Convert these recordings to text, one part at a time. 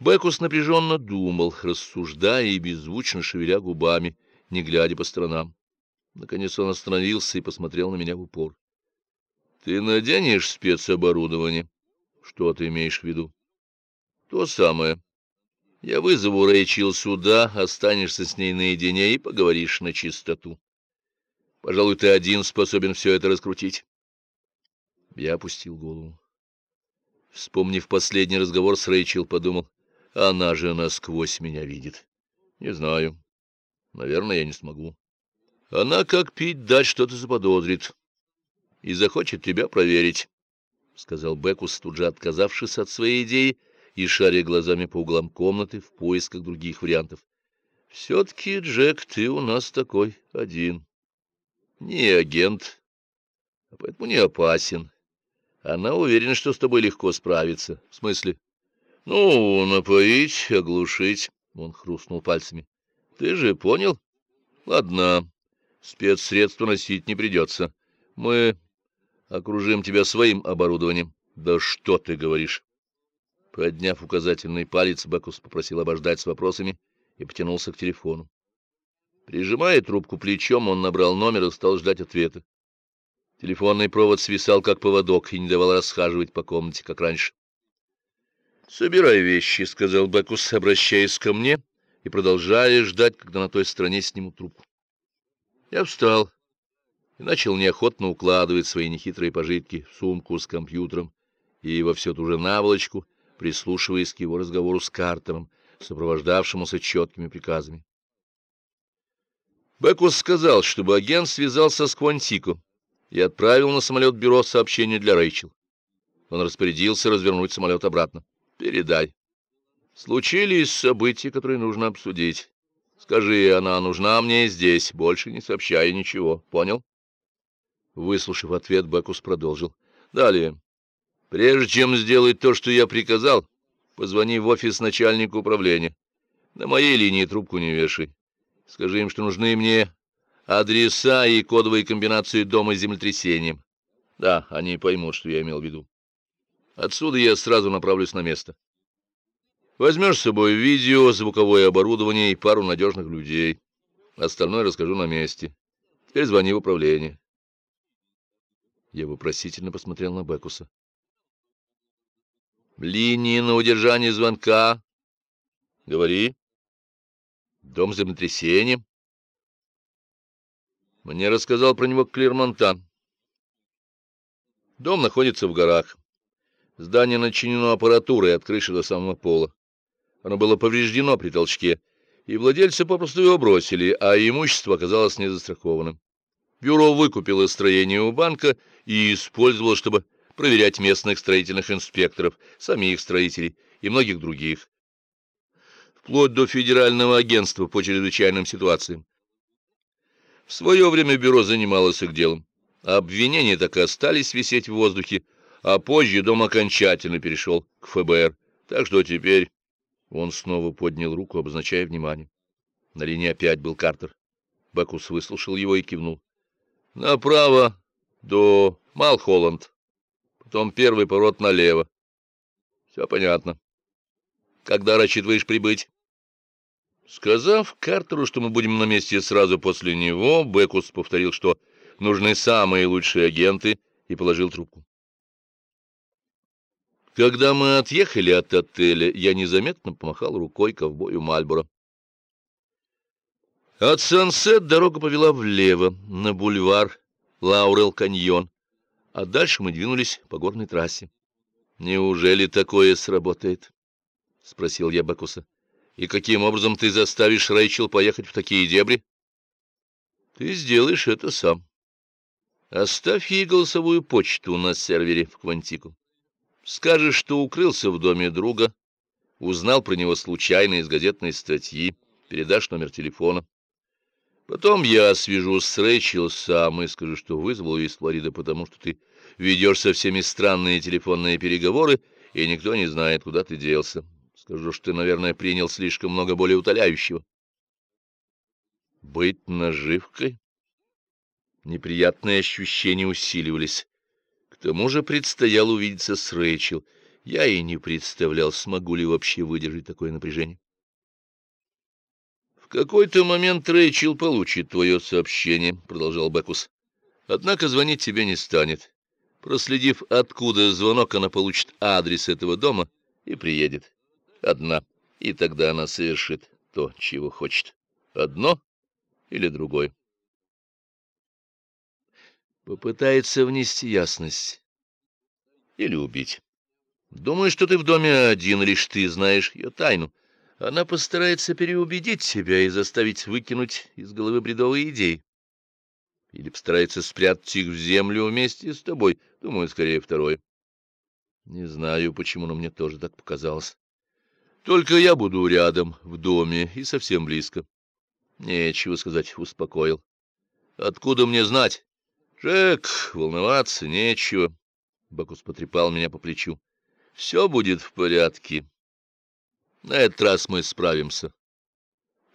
Бекус напряженно думал, рассуждая и беззвучно шевеля губами, не глядя по сторонам. Наконец он остановился и посмотрел на меня в упор. — Ты наденешь спецоборудование? — Что ты имеешь в виду? — То самое. Я вызову Рэйчел сюда, останешься с ней наедине и поговоришь на чистоту. Пожалуй, ты один способен все это раскрутить. Я опустил голову. Вспомнив последний разговор с Рэйчел, подумал, она же насквозь меня видит. Не знаю. Наверное, я не смогу. Она, как пить дать, что-то заподозрит и захочет тебя проверить, — сказал Бекус, тут же отказавшись от своей идеи и шаря глазами по углам комнаты в поисках других вариантов. — Все-таки, Джек, ты у нас такой один. Не агент, а поэтому не опасен. Она уверена, что с тобой легко справиться. В смысле? Ну, напоить, оглушить. Он хрустнул пальцами. Ты же понял? Ладно, спецсредства носить не придется. Мы окружим тебя своим оборудованием. Да что ты говоришь? Подняв указательный палец, Бекус попросил обождать с вопросами и потянулся к телефону. Прижимая трубку плечом, он набрал номер и стал ждать ответа. Телефонный провод свисал, как поводок, и не давал расхаживать по комнате, как раньше. — Собирай вещи, — сказал Бекус, обращаясь ко мне и продолжая ждать, когда на той стороне снимут трубку. Я встал и начал неохотно укладывать свои нехитрые пожитки в сумку с компьютером и во всю ту же наволочку, прислушиваясь к его разговору с Картером, сопровождавшемуся четкими приказами. Бекус сказал, чтобы агент связался с Квантико и отправил на самолет бюро сообщение для Рэйчел. Он распорядился развернуть самолет обратно. «Передай. Случились события, которые нужно обсудить. Скажи, она нужна мне здесь, больше не сообщая ничего. Понял?» Выслушав ответ, Бекус продолжил. «Далее. Прежде чем сделать то, что я приказал, позвони в офис начальника управления. На моей линии трубку не вешай. Скажи им, что нужны мне адреса и кодовые комбинации дома с землетрясением. Да, они поймут, что я имел в виду. Отсюда я сразу направлюсь на место. Возьмешь с собой видео, звуковое оборудование и пару надежных людей. Остальное расскажу на месте. Теперь звони в управление. Я вопросительно посмотрел на Бекуса. Линии на удержание звонка. Говори. Дом землетрясения. Мне рассказал про него Клермонтан. Дом находится в горах. Здание начинено аппаратурой от крыши до самого пола. Оно было повреждено при толчке, и владельцы попросту его бросили, а имущество оказалось незастрахованным. Бюро выкупило строение у банка и использовало, чтобы проверять местных строительных инспекторов, самих строителей и многих других вплоть до Федерального агентства по чрезвычайным ситуациям. В свое время бюро занималось их делом. Обвинения так и остались висеть в воздухе, а позже дом окончательно перешел к ФБР. Так что теперь он снова поднял руку, обозначая внимание. На линии опять был Картер. Бекус выслушал его и кивнул. Направо до Малхолланд, потом первый поворот налево. Все понятно. Когда рассчитываешь прибыть? Сказав Картеру, что мы будем на месте сразу после него, Бекус повторил, что нужны самые лучшие агенты, и положил трубку. Когда мы отъехали от отеля, я незаметно помахал рукой ковбою Мальборо. От Сансет дорога повела влево, на бульвар Лаурел-каньон, а дальше мы двинулись по горной трассе. «Неужели такое сработает?» — спросил я Бекуса. И каким образом ты заставишь Рэйчел поехать в такие дебри? Ты сделаешь это сам. Оставь ей голосовую почту на сервере в Квантику. Скажешь, что укрылся в доме друга, узнал про него случайно из газетной статьи, передашь номер телефона. Потом я свяжусь с Рэйчел сам и скажу, что вызвал ее из Флориды, потому что ты ведешь со всеми странные телефонные переговоры, и никто не знает, куда ты делся. Скажу, что ты, наверное, принял слишком много более утоляющего. Быть наживкой? Неприятные ощущения усиливались. Тому же предстояло увидеться с Рэйчел. Я и не представлял, смогу ли вообще выдержать такое напряжение. В какой-то момент Рэйчел получит твое сообщение, — продолжал Бекус. Однако звонить тебе не станет. Проследив, откуда звонок, она получит адрес этого дома и приедет. Одна. И тогда она совершит то, чего хочет. Одно или другое. Попытается внести ясность. Или убить. Думаю, что ты в доме один, лишь ты знаешь ее тайну. Она постарается переубедить себя и заставить выкинуть из головы бредовые идеи. Или постарается спрятать их в землю вместе с тобой. Думаю, скорее второе. Не знаю, почему, но мне тоже так показалось. Только я буду рядом, в доме, и совсем близко. Нечего сказать, успокоил. Откуда мне знать? Джек, волноваться нечего. Бакус потрепал меня по плечу. Все будет в порядке. На этот раз мы справимся.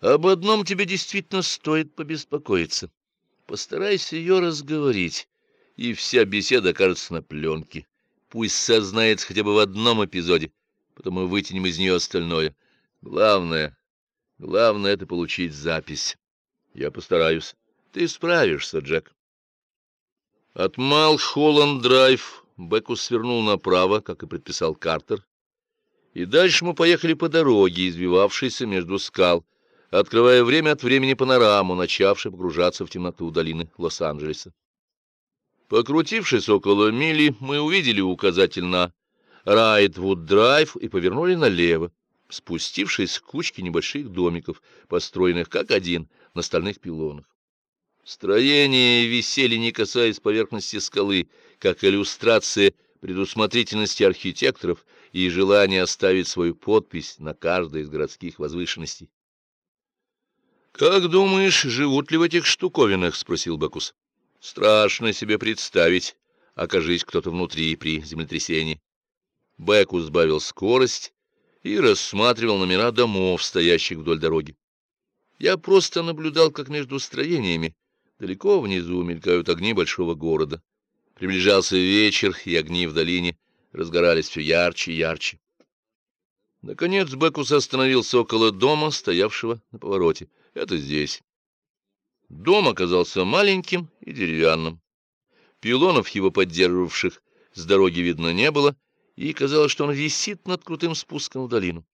Об одном тебе действительно стоит побеспокоиться. Постарайся ее разговорить, и вся беседа окажется на пленке. Пусть сознается хотя бы в одном эпизоде, потом мы вытянем из нее остальное. Главное, главное — это получить запись. Я постараюсь. Ты справишься, Джек. От Малхолланд-драйв Бекус свернул направо, как и предписал Картер, и дальше мы поехали по дороге, извивавшейся между скал, открывая время от времени панораму, начавшей погружаться в темноту долины Лос-Анджелеса. Покрутившись около мили, мы увидели указатель на Райтвуд-драйв и повернули налево, спустившись к кучке небольших домиков, построенных как один на стальных пилонах. Строения висели, не касаясь поверхности скалы, как иллюстрация предусмотрительности архитекторов и желания оставить свою подпись на каждой из городских возвышенностей. «Как думаешь, живут ли в этих штуковинах?» — спросил Бакус. «Страшно себе представить, окажись кто-то внутри при землетрясении». Бекус сбавил скорость и рассматривал номера домов, стоящих вдоль дороги. Я просто наблюдал, как между строениями Далеко внизу мелькают огни большого города. Приближался вечер, и огни в долине разгорались все ярче и ярче. Наконец Бекус остановился около дома, стоявшего на повороте. Это здесь. Дом оказался маленьким и деревянным. Пилонов, его поддерживавших, с дороги видно не было, и казалось, что он висит над крутым спуском в долину.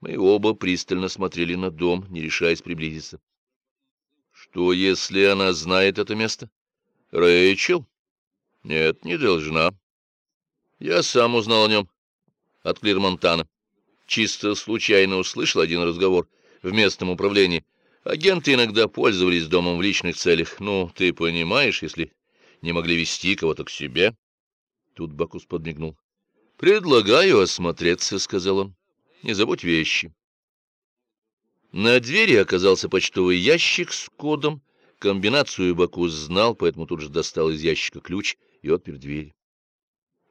Мы оба пристально смотрели на дом, не решаясь приблизиться. Что, если она знает это место? Рэйчел? Нет, не должна. Я сам узнал о нем от Клирмонтана. Чисто случайно услышал один разговор в местном управлении. Агенты иногда пользовались домом в личных целях. Ну, ты понимаешь, если не могли вести кого-то к себе. Тут Бакус подмигнул. «Предлагаю осмотреться», — сказал он. «Не забудь вещи». На двери оказался почтовый ящик с кодом. Комбинацию Бакус знал, поэтому тут же достал из ящика ключ и отпер дверь.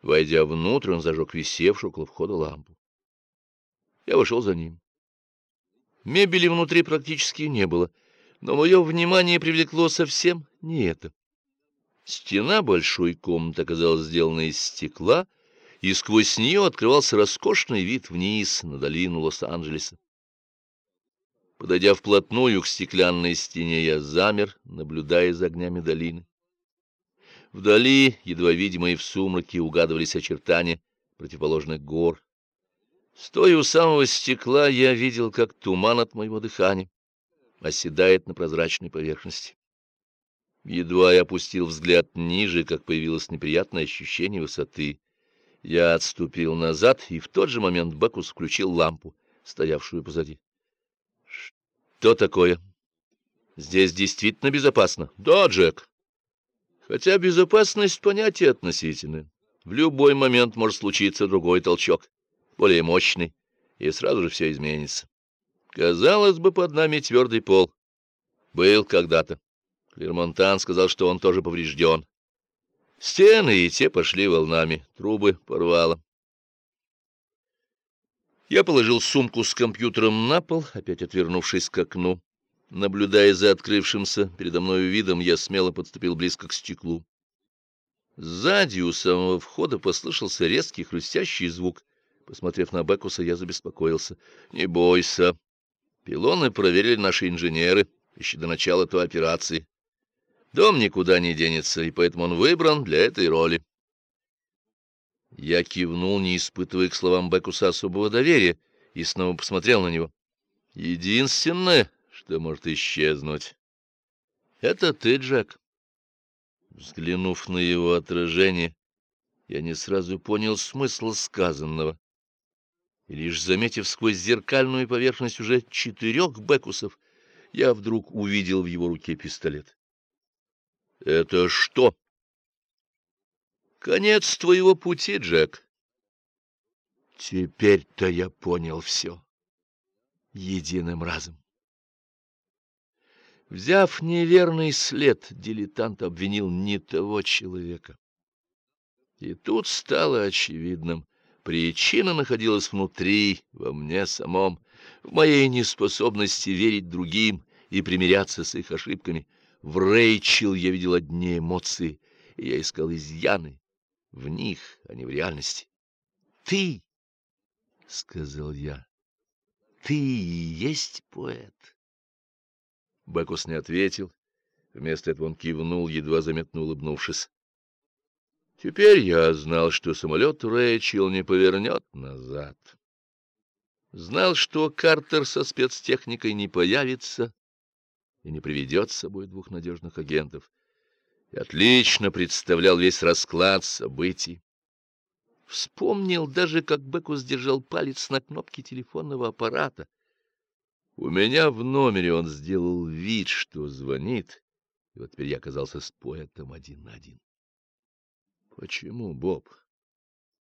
Войдя внутрь, он зажег висевшую около входа лампу. Я вошел за ним. Мебели внутри практически не было, но мое внимание привлекло совсем не это. Стена большой комнаты оказалась сделана из стекла, и сквозь нее открывался роскошный вид вниз на долину Лос-Анджелеса. Подойдя вплотную к стеклянной стене, я замер, наблюдая за огнями долины. Вдали, едва видимые в сумраке, угадывались очертания противоположных гор. Стоя у самого стекла, я видел, как туман от моего дыхания оседает на прозрачной поверхности. Едва я опустил взгляд ниже, как появилось неприятное ощущение высоты. Я отступил назад, и в тот же момент Бакус включил лампу, стоявшую позади. Что такое? Здесь действительно безопасно? Да, Джек. Хотя безопасность — понятие относительное. В любой момент может случиться другой толчок, более мощный, и сразу же все изменится. Казалось бы, под нами твердый пол. Был когда-то. Клермонтан сказал, что он тоже поврежден. Стены и те пошли волнами, трубы порвало. Я положил сумку с компьютером на пол, опять отвернувшись к окну. Наблюдая за открывшимся передо мною видом, я смело подступил близко к стеклу. Сзади у самого входа послышался резкий хрустящий звук. Посмотрев на Бекуса, я забеспокоился. — Не бойся. Пилоны проверили наши инженеры еще до начала той операции. Дом никуда не денется, и поэтому он выбран для этой роли. Я кивнул, не испытывая к словам Бекуса особого доверия, и снова посмотрел на него. Единственное, что может исчезнуть, — это ты, Джек. Взглянув на его отражение, я не сразу понял смысл сказанного. И лишь заметив сквозь зеркальную поверхность уже четырех Бекусов, я вдруг увидел в его руке пистолет. — Это что? — Конец твоего пути, Джек. Теперь-то я понял все. Единым разом. Взяв неверный след, дилетант обвинил не того человека. И тут стало очевидным, причина находилась внутри, во мне самом, в моей неспособности верить другим и примиряться с их ошибками. В Рэйчел я видел одни эмоции, и я искал изъяны в них, а не в реальности. «Ты!» — сказал я. «Ты и есть поэт!» Бекус не ответил. Вместо этого он кивнул, едва заметно улыбнувшись. Теперь я знал, что самолет Рэйчел не повернет назад. Знал, что Картер со спецтехникой не появится и не приведет с собой двух надежных агентов. И отлично представлял весь расклад событий. Вспомнил даже, как Бекус держал палец на кнопке телефонного аппарата. У меня в номере он сделал вид, что звонит, и вот теперь я оказался с поэтом один на один. — Почему, Боб?